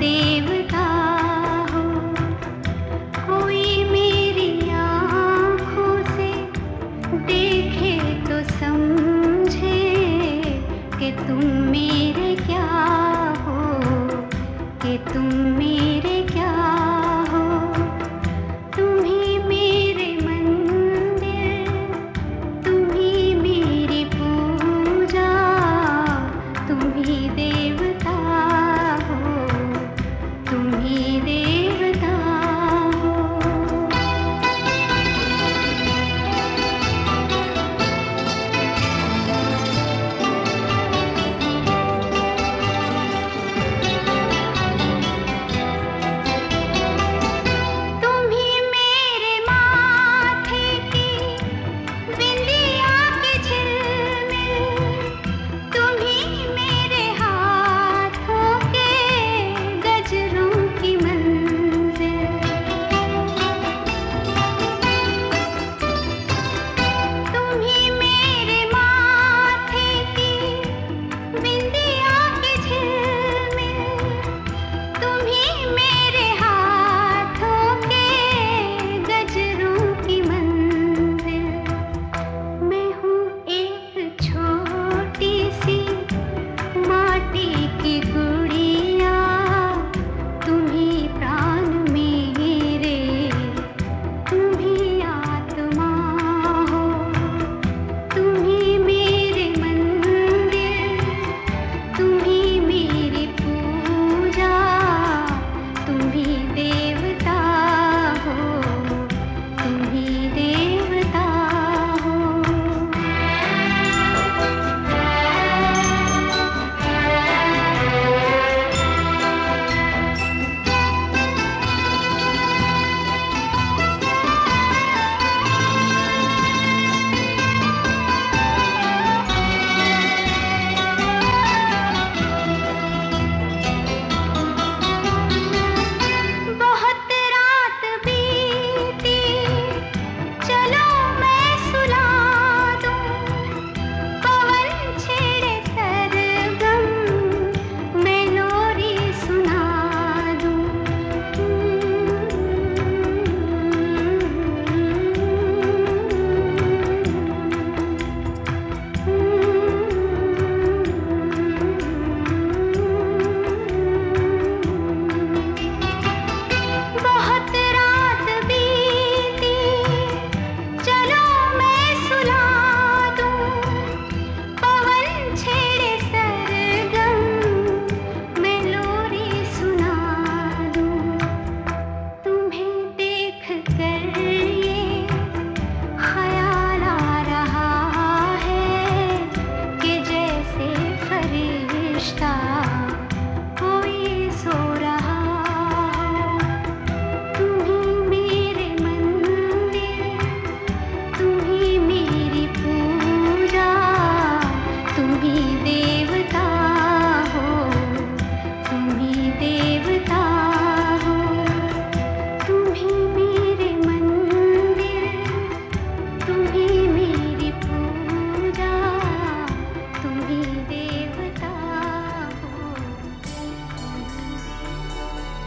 देवता हो, कोई देखे तो समझे तुम मेरे क्या हो, कि तुम मेरे क्या हो। तुम्हें मेरे मंदिर, तुम्हें मेरी पूजा देवता